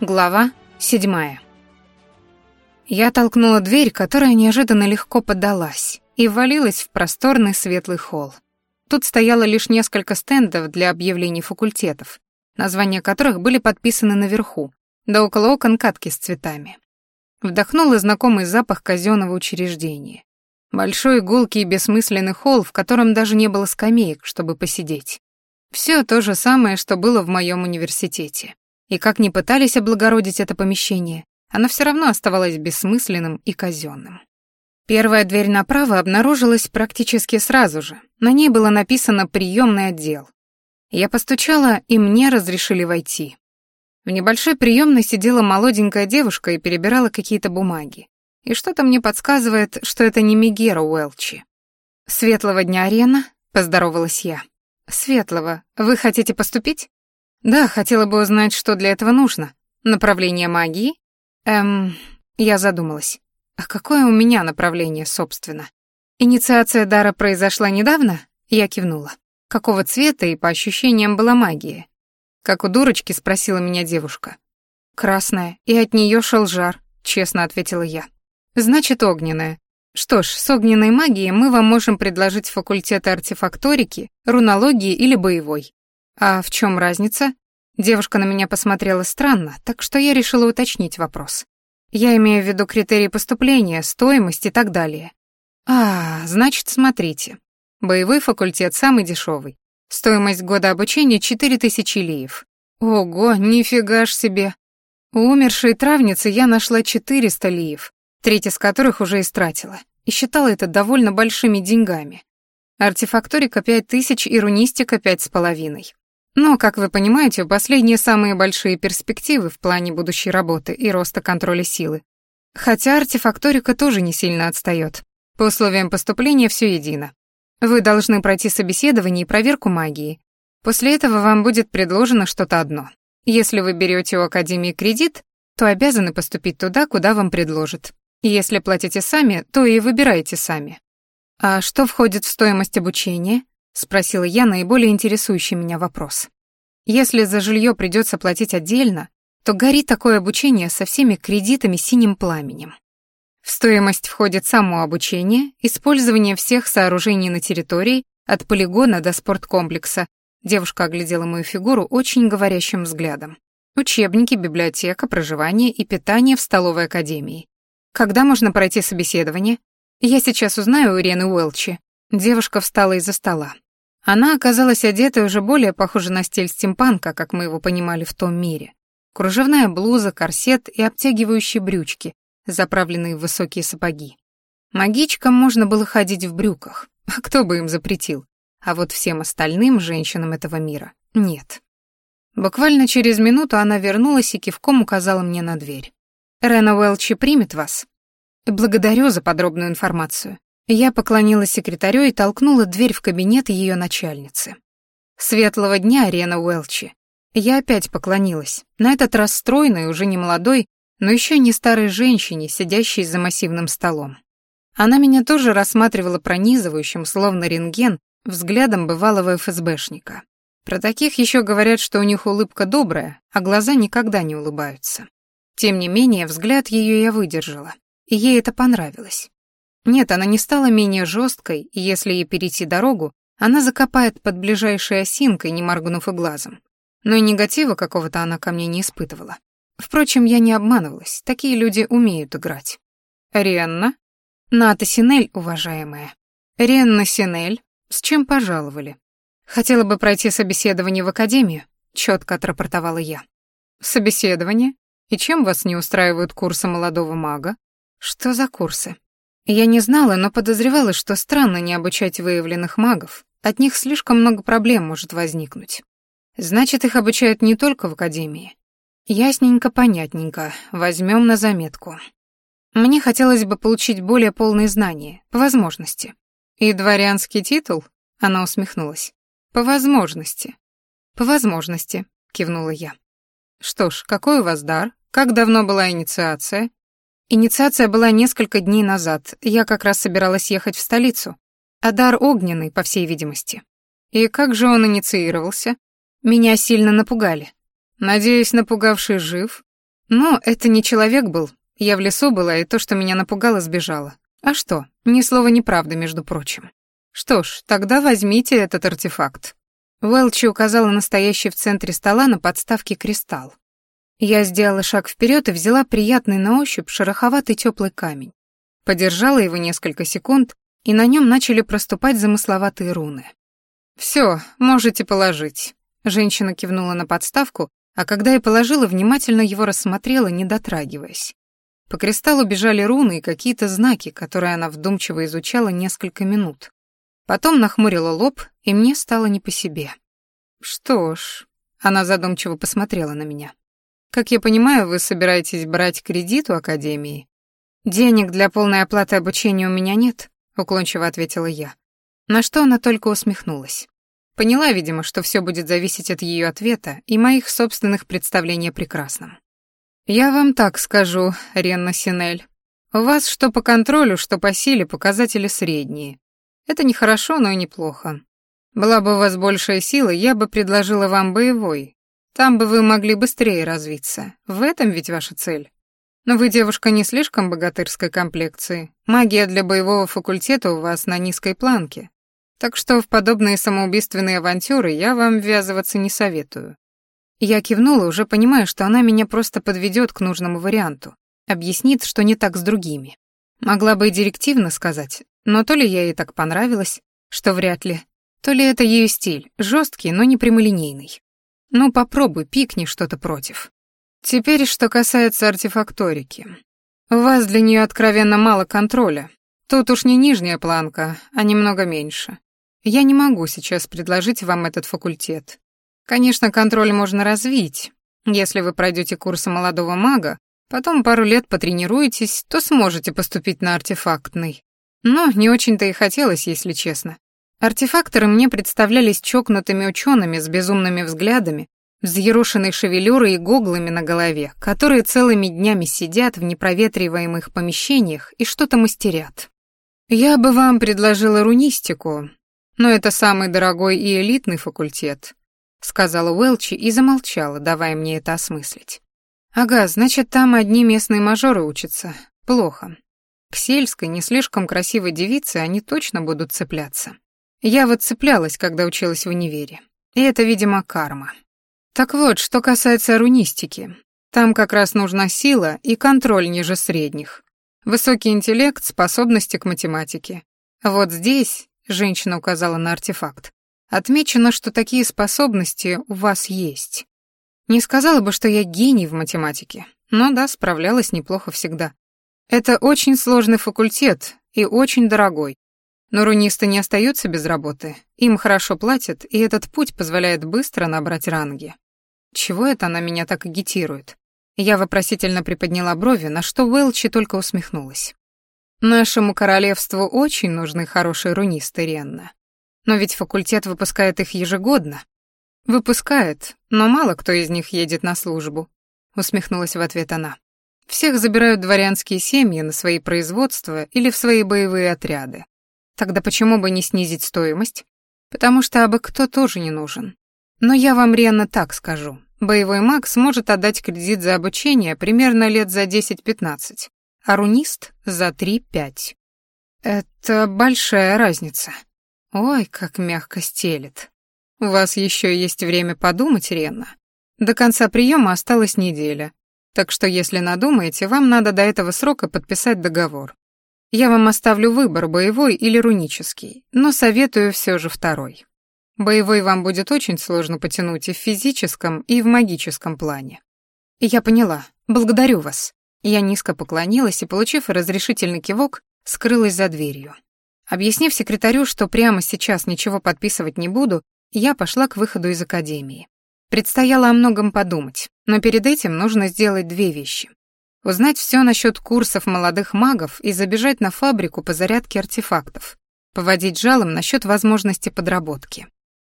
Глава седьмая. Я толкнула дверь, которая неожиданно легко поддалась, и ввалилась в просторный светлый холл. Тут стояло лишь несколько стендов для объявлений факультетов, названия которых были подписаны наверху, да около окон катки с цветами. Вдохнула знакомый запах казенного учреждения. Большой гулкий и бессмысленный холл, в котором даже не было скамеек, чтобы посидеть. Все то же самое, что было в моем университете. и как ни пытались облагородить это помещение, оно все равно оставалось бессмысленным и казенным. Первая дверь направо обнаружилась практически сразу же. На ней было написано «приемный отдел». Я постучала, и мне разрешили войти. В небольшой приемной сидела молоденькая девушка и перебирала какие-то бумаги. И что-то мне подсказывает, что это не Мегера Уэлчи. «Светлого дня, Арена», — поздоровалась я. «Светлого, вы хотите поступить?» Да, хотела бы узнать, что для этого нужно. Направление магии? Эм, я задумалась. А какое у меня направление, собственно? Инициация дара произошла недавно? Я кивнула. Какого цвета и по ощущениям была магия? Как у дурочки спросила меня девушка. Красная, и от нее шел жар, честно ответила я. Значит, огненная. Что ж, с огненной магией мы вам можем предложить факультеты артефакторики, рунологии или боевой. «А в чем разница?» Девушка на меня посмотрела странно, так что я решила уточнить вопрос. Я имею в виду критерии поступления, стоимость и так далее. А, значит, смотрите. Боевой факультет самый дешевый. Стоимость года обучения четыре тысячи лиев. Ого, нифига ж себе. У умершей травницы я нашла четыреста лиев, треть из которых уже истратила, и считала это довольно большими деньгами. Артефакторика тысяч и рунистика половиной. Но, как вы понимаете, последние самые большие перспективы в плане будущей работы и роста контроля силы. Хотя артефакторика тоже не сильно отстает. По условиям поступления все едино. Вы должны пройти собеседование и проверку магии. После этого вам будет предложено что-то одно. Если вы берете у Академии кредит, то обязаны поступить туда, куда вам предложат. Если платите сами, то и выбираете сами. А что входит в стоимость обучения? спросила я наиболее интересующий меня вопрос. Если за жилье придется платить отдельно, то горит такое обучение со всеми кредитами синим пламенем. В стоимость входит само обучение, использование всех сооружений на территории, от полигона до спорткомплекса. Девушка оглядела мою фигуру очень говорящим взглядом. Учебники, библиотека, проживание и питание в столовой академии. Когда можно пройти собеседование? Я сейчас узнаю у Ирены Уэлчи. Девушка встала из-за стола. Она оказалась одета уже более похожа на стиль стимпанка, как мы его понимали в том мире. Кружевная блуза, корсет и обтягивающие брючки, заправленные в высокие сапоги. Магичкам можно было ходить в брюках, а кто бы им запретил? А вот всем остальным женщинам этого мира нет. Буквально через минуту она вернулась и кивком указала мне на дверь. «Рена Уэлчи примет вас?» «Благодарю за подробную информацию. Я поклонилась секретарю и толкнула дверь в кабинет ее начальницы. «Светлого дня, Рена Уэлчи!» Я опять поклонилась, на этот раз стройной, уже не молодой, но еще не старой женщине, сидящей за массивным столом. Она меня тоже рассматривала пронизывающим, словно рентген, взглядом бывалого ФСБшника. Про таких еще говорят, что у них улыбка добрая, а глаза никогда не улыбаются. Тем не менее, взгляд ее я выдержала, и ей это понравилось. Нет, она не стала менее жесткой, и если ей перейти дорогу, она закопает под ближайшей осинкой, не моргнув и глазом. Но и негатива какого-то она ко мне не испытывала. Впрочем, я не обманывалась, такие люди умеют играть. «Ренна?» «Ната Синель, уважаемая». «Ренна Синель, с чем пожаловали?» «Хотела бы пройти собеседование в академию», — четко отрапортовала я. «Собеседование? И чем вас не устраивают курсы молодого мага?» «Что за курсы?» Я не знала, но подозревала, что странно не обучать выявленных магов. От них слишком много проблем может возникнуть. Значит, их обучают не только в академии. Ясненько, понятненько. Возьмем на заметку. Мне хотелось бы получить более полные знания, по возможности. И дворянский титул? Она усмехнулась. По возможности. По возможности, кивнула я. Что ж, какой у вас дар? Как давно была инициация? Инициация была несколько дней назад, я как раз собиралась ехать в столицу. А дар огненный, по всей видимости. И как же он инициировался? Меня сильно напугали. Надеюсь, напугавший жив. Но это не человек был. Я в лесу была, и то, что меня напугало, сбежало. А что? Ни слова неправда, между прочим. Что ж, тогда возьмите этот артефакт. Уэлчи указала настоящий в центре стола на подставке кристалл. Я сделала шаг вперед и взяла приятный на ощупь шероховатый теплый камень. Подержала его несколько секунд, и на нем начали проступать замысловатые руны. «Все, можете положить», — женщина кивнула на подставку, а когда я положила, внимательно его рассмотрела, не дотрагиваясь. По кристаллу бежали руны и какие-то знаки, которые она вдумчиво изучала несколько минут. Потом нахмурила лоб, и мне стало не по себе. «Что ж...» — она задумчиво посмотрела на меня. Как я понимаю, вы собираетесь брать кредит у Академии? Денег для полной оплаты обучения у меня нет, уклончиво ответила я. На что она только усмехнулась. Поняла, видимо, что все будет зависеть от ее ответа и моих собственных представлений о прекрасном. «Я вам так скажу, Ренна Синель. У вас что по контролю, что по силе показатели средние. Это нехорошо, но и неплохо. Была бы у вас большая сила, я бы предложила вам боевой, там бы вы могли быстрее развиться. В этом ведь ваша цель. Но вы девушка не слишком богатырской комплекции. Магия для боевого факультета у вас на низкой планке. Так что в подобные самоубийственные авантюры я вам ввязываться не советую. Я кивнула, уже понимая, что она меня просто подведет к нужному варианту. Объяснит, что не так с другими. Могла бы и директивно сказать, но то ли я ей так понравилась, что вряд ли, то ли это ее стиль, жесткий, но не прямолинейный. Ну, попробуй, пикни что-то против. Теперь, что касается артефакторики. У вас для нее откровенно мало контроля. Тут уж не нижняя планка, а немного меньше. Я не могу сейчас предложить вам этот факультет. Конечно, контроль можно развить. Если вы пройдете курсы молодого мага, потом пару лет потренируетесь, то сможете поступить на артефактный. Но не очень-то и хотелось, если честно. Артефакторы мне представлялись чокнутыми учеными с безумными взглядами, взъерошенной шевелюрой и гоглами на голове, которые целыми днями сидят в непроветриваемых помещениях и что-то мастерят. Я бы вам предложила рунистику, но это самый дорогой и элитный факультет, сказала Уэлчи и замолчала, давая мне это осмыслить. Ага, значит, там одни местные мажоры учатся. Плохо. К сельской, не слишком красивой девице они точно будут цепляться. Я вот цеплялась, когда училась в универе. И это, видимо, карма. Так вот, что касается рунистики. Там как раз нужна сила и контроль ниже средних. Высокий интеллект, способности к математике. Вот здесь, женщина указала на артефакт, отмечено, что такие способности у вас есть. Не сказала бы, что я гений в математике, но да, справлялась неплохо всегда. Это очень сложный факультет и очень дорогой, Но рунисты не остаются без работы. Им хорошо платят, и этот путь позволяет быстро набрать ранги. Чего это она меня так агитирует? Я вопросительно приподняла брови, на что Уэлчи только усмехнулась. Нашему королевству очень нужны хорошие рунисты, Ренна. Но ведь факультет выпускает их ежегодно. Выпускает, но мало кто из них едет на службу, усмехнулась в ответ она. Всех забирают дворянские семьи на свои производства или в свои боевые отряды. Тогда почему бы не снизить стоимость? Потому что абы кто тоже не нужен. Но я вам ренно так скажу. Боевой маг сможет отдать кредит за обучение примерно лет за 10-15, а рунист — за 3-5. Это большая разница. Ой, как мягко стелет. У вас еще есть время подумать, Ренна. До конца приема осталась неделя, так что если надумаете, вам надо до этого срока подписать договор. Я вам оставлю выбор, боевой или рунический, но советую все же второй. Боевой вам будет очень сложно потянуть и в физическом, и в магическом плане. Я поняла. Благодарю вас. Я низко поклонилась и, получив разрешительный кивок, скрылась за дверью. Объяснив секретарю, что прямо сейчас ничего подписывать не буду, я пошла к выходу из академии. Предстояло о многом подумать, но перед этим нужно сделать две вещи узнать все насчет курсов молодых магов и забежать на фабрику по зарядке артефактов, поводить жалом насчет возможности подработки.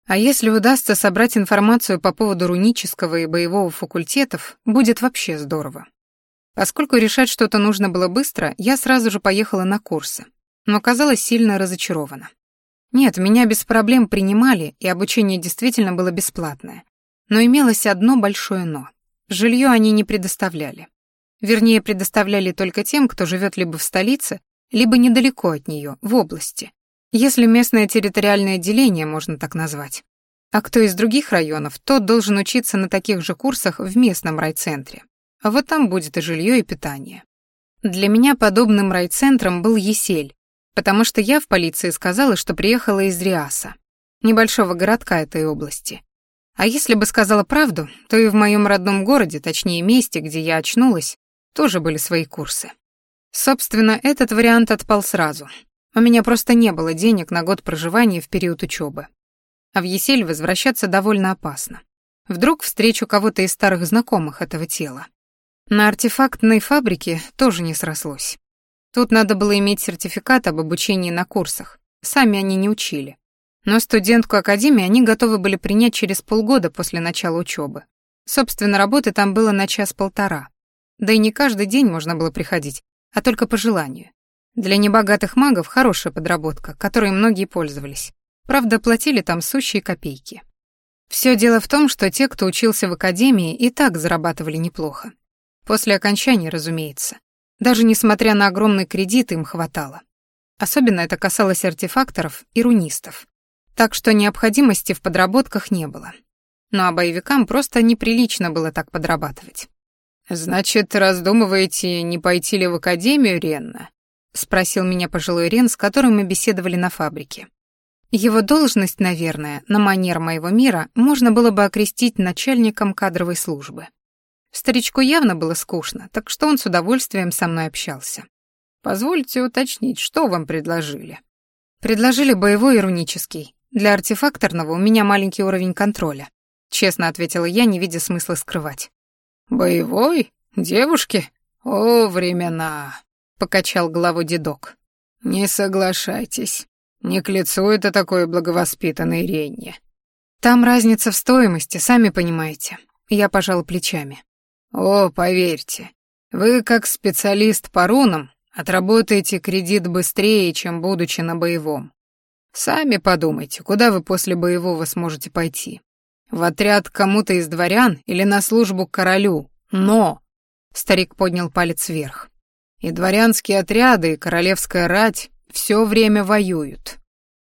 А если удастся собрать информацию по поводу рунического и боевого факультетов, будет вообще здорово. Поскольку решать что-то нужно было быстро, я сразу же поехала на курсы, но казалась сильно разочарована. Нет, меня без проблем принимали, и обучение действительно было бесплатное. Но имелось одно большое «но». Жилье они не предоставляли. Вернее, предоставляли только тем, кто живет либо в столице, либо недалеко от нее, в области. Если местное территориальное деление можно так назвать. А кто из других районов, тот должен учиться на таких же курсах в местном райцентре. А вот там будет и жилье, и питание. Для меня подобным райцентром был Есель, потому что я в полиции сказала, что приехала из Риаса, небольшого городка этой области. А если бы сказала правду, то и в моем родном городе, точнее месте, где я очнулась, тоже были свои курсы. Собственно, этот вариант отпал сразу. У меня просто не было денег на год проживания в период учебы. А в Есель возвращаться довольно опасно. Вдруг встречу кого-то из старых знакомых этого тела. На артефактной фабрике тоже не срослось. Тут надо было иметь сертификат об обучении на курсах. Сами они не учили. Но студентку академии они готовы были принять через полгода после начала учебы. Собственно, работы там было на час-полтора. Да и не каждый день можно было приходить, а только по желанию. Для небогатых магов хорошая подработка, которой многие пользовались. Правда, платили там сущие копейки. Все дело в том, что те, кто учился в академии, и так зарабатывали неплохо. После окончания, разумеется. Даже несмотря на огромный кредит, им хватало. Особенно это касалось артефакторов и рунистов. Так что необходимости в подработках не было. Ну а боевикам просто неприлично было так подрабатывать. Значит, раздумываете, не пойти ли в академию, Ренна? спросил меня пожилой Рен, с которым мы беседовали на фабрике. Его должность, наверное, на манер моего мира, можно было бы окрестить начальником кадровой службы. Старичку явно было скучно, так что он с удовольствием со мной общался. Позвольте уточнить, что вам предложили? Предложили боевой иронический. Для артефакторного у меня маленький уровень контроля. Честно ответила я, не видя смысла скрывать. «Боевой? Девушки? О, времена!» — покачал головой дедок. «Не соглашайтесь. Не к лицу это такое благовоспитанное ренье». «Там разница в стоимости, сами понимаете». Я пожал плечами. О, поверьте, вы как специалист по рунам отработаете кредит быстрее, чем будучи на боевом. Сами подумайте, куда вы после боевого сможете пойти. В отряд кому-то из дворян или на службу к королю. Но... Старик поднял палец вверх. И дворянские отряды, и королевская рать все время воюют.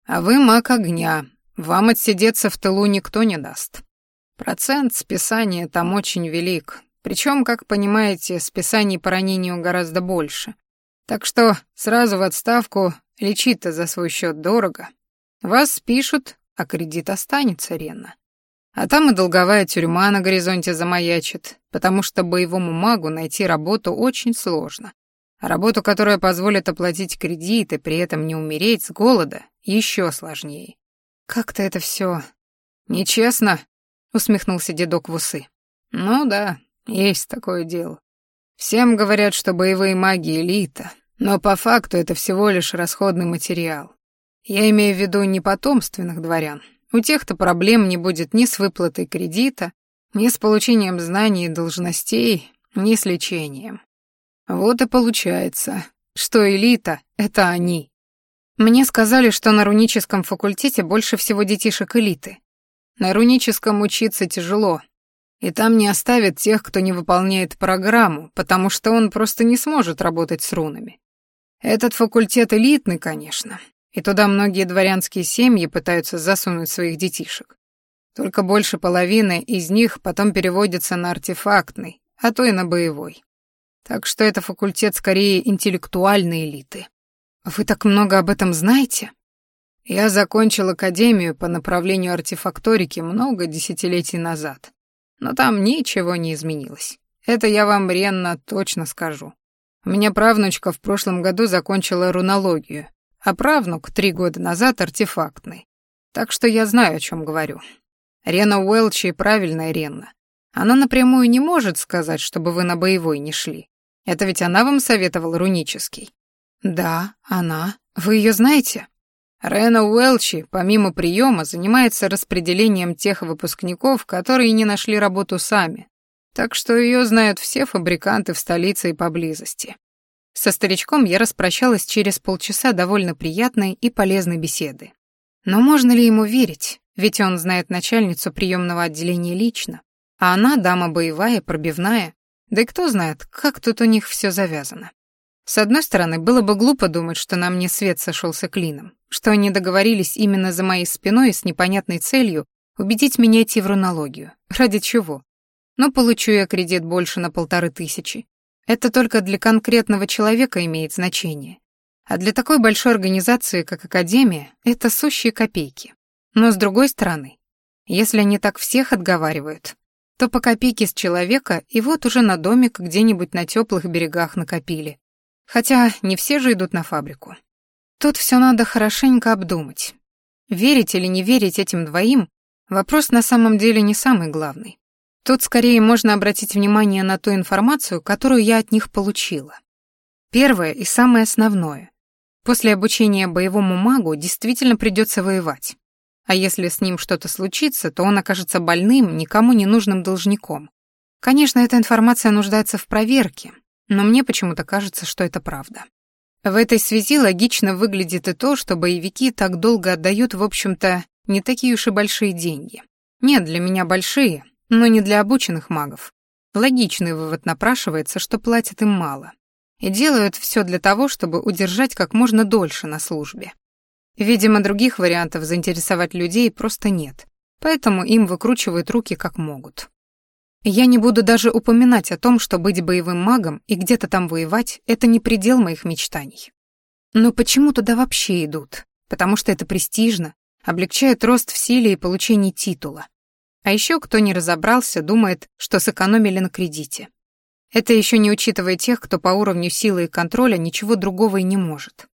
А вы маг огня, вам отсидеться в тылу никто не даст. Процент списания там очень велик, причем, как понимаете, списаний по ранению гораздо больше. Так что сразу в отставку лечить-то за свой счет дорого. Вас спишут, а кредит останется, Ренна. А там и долговая тюрьма на горизонте замаячит, потому что боевому магу найти работу очень сложно. А работу, которая позволит оплатить кредит и при этом не умереть с голода, еще сложнее. Как-то это все нечестно, усмехнулся дедок в усы. Ну да, есть такое дело. Всем говорят, что боевые маги — элита, но по факту это всего лишь расходный материал. Я имею в виду не потомственных дворян. У тех то проблем не будет ни с выплатой кредита, ни с получением знаний и должностей, ни с лечением. Вот и получается, что элита — это они. Мне сказали, что на руническом факультете больше всего детишек элиты. На руническом учиться тяжело, и там не оставят тех, кто не выполняет программу, потому что он просто не сможет работать с рунами. Этот факультет элитный, конечно, и туда многие дворянские семьи пытаются засунуть своих детишек. Только больше половины из них потом переводятся на артефактный, а то и на боевой. Так что это факультет скорее интеллектуальной элиты. Вы так много об этом знаете? Я закончил академию по направлению артефакторики много десятилетий назад. Но там ничего не изменилось. Это я вам, Ренна, точно скажу. У меня правнучка в прошлом году закончила рунологию, а А правнук три года назад артефактный. Так что я знаю, о чем говорю. Рена Уэлчи правильная Рена. Она напрямую не может сказать, чтобы вы на боевой не шли. Это ведь она вам советовала рунический. Да, она. Вы ее знаете? Рена Уэлчи, помимо приема, занимается распределением тех выпускников, которые не нашли работу сами. Так что ее знают все фабриканты в столице и поблизости. Со старичком я распрощалась через полчаса довольно приятной и полезной беседы. Но можно ли ему верить? Ведь он знает начальницу приемного отделения лично. А она дама боевая, пробивная, да и кто знает, как тут у них все завязано. С одной стороны, было бы глупо думать, что на мне свет сошелся клином, что они договорились именно за моей спиной с непонятной целью убедить меня идти в рунологию. Ради чего? Но Это только для конкретного человека имеет значение. А для такой большой организации, как Академия, это сущие копейки. Но с другой стороны, если они так всех отговаривают, то по копейке с человека и вот уже на домик где-нибудь на теплых берегах накопили. Хотя не все же идут на фабрику. Тут все надо хорошенько обдумать. Верить или не верить этим двоим — вопрос на самом деле не самый главный. Тут скорее можно обратить внимание на ту информацию, которую я от них получила. Первое и самое основное. После обучения боевому магу действительно придется воевать. А если с ним что-то случится, то он окажется больным, никому не нужным должником. Конечно, эта информация нуждается в проверке, но мне почему-то кажется, что это правда. В этой связи логично выглядит и то, что боевики так долго отдают, в общем-то, не такие уж и большие деньги. Нет, для меня большие, но не для обученных магов. Логичный вывод напрашивается, что платят им мало. И делают все для того, чтобы удержать как можно дольше на службе. Видимо, других вариантов заинтересовать людей просто нет, поэтому им выкручивают руки как могут. Я не буду даже упоминать о том, что быть боевым магом и где-то там воевать — это не предел моих мечтаний. Но почему туда вообще идут? Потому что это престижно, облегчает рост в силе и получение титула. А еще кто не разобрался, думает, что сэкономили на кредите. Это еще не учитывая тех, кто по уровню силы и контроля ничего другого и не может.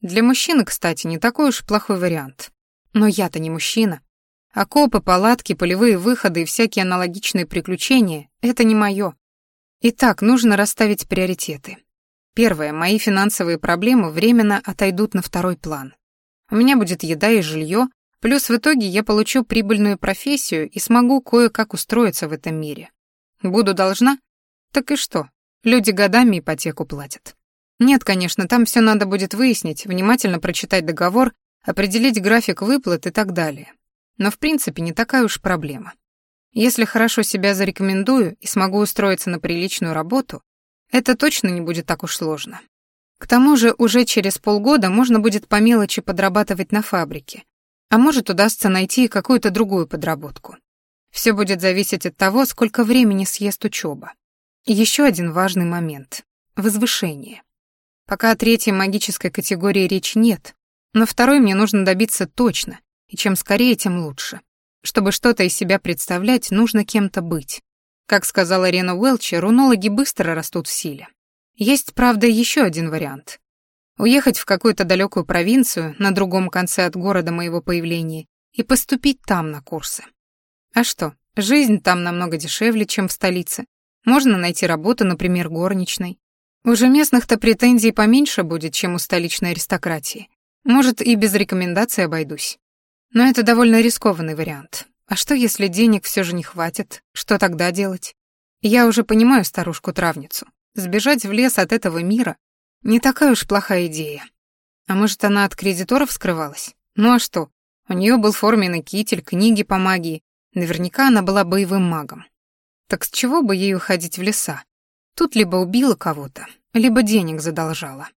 Для мужчины, кстати, не такой уж плохой вариант. Но я-то не мужчина. Окопы, палатки, полевые выходы и всякие аналогичные приключения — это не мое. Итак, нужно расставить приоритеты. Первое, мои финансовые проблемы временно отойдут на второй план. У меня будет еда и жилье, Плюс в итоге я получу прибыльную профессию и смогу кое-как устроиться в этом мире. Буду должна? Так и что? Люди годами ипотеку платят. Нет, конечно, там все надо будет выяснить, внимательно прочитать договор, определить график выплат и так далее. Но в принципе не такая уж проблема. Если хорошо себя зарекомендую и смогу устроиться на приличную работу, это точно не будет так уж сложно. К тому же уже через полгода можно будет по мелочи подрабатывать на фабрике, а может удастся найти какую-то другую подработку. Все будет зависеть от того, сколько времени съест учеба. еще один важный момент — возвышение. Пока о третьей магической категории речи нет, но второй мне нужно добиться точно, и чем скорее, тем лучше. Чтобы что-то из себя представлять, нужно кем-то быть. Как сказала Рена Уэлчер, рунологи быстро растут в силе. Есть, правда, еще один вариант. Уехать в какую-то далекую провинцию на другом конце от города моего появления и поступить там на курсы. А что, жизнь там намного дешевле, чем в столице. Можно найти работу, например, горничной. Уже местных-то претензий поменьше будет, чем у столичной аристократии. Может, и без рекомендаций обойдусь. Но это довольно рискованный вариант. А что, если денег все же не хватит? Что тогда делать? Я уже понимаю старушку-травницу. Сбежать в лес от этого мира не такая уж плохая идея. А может, она от кредиторов скрывалась? Ну а что? У нее был форменный китель, книги по магии. Наверняка она была боевым магом. Так с чего бы ей уходить в леса? Тут либо убила кого-то, либо денег задолжала.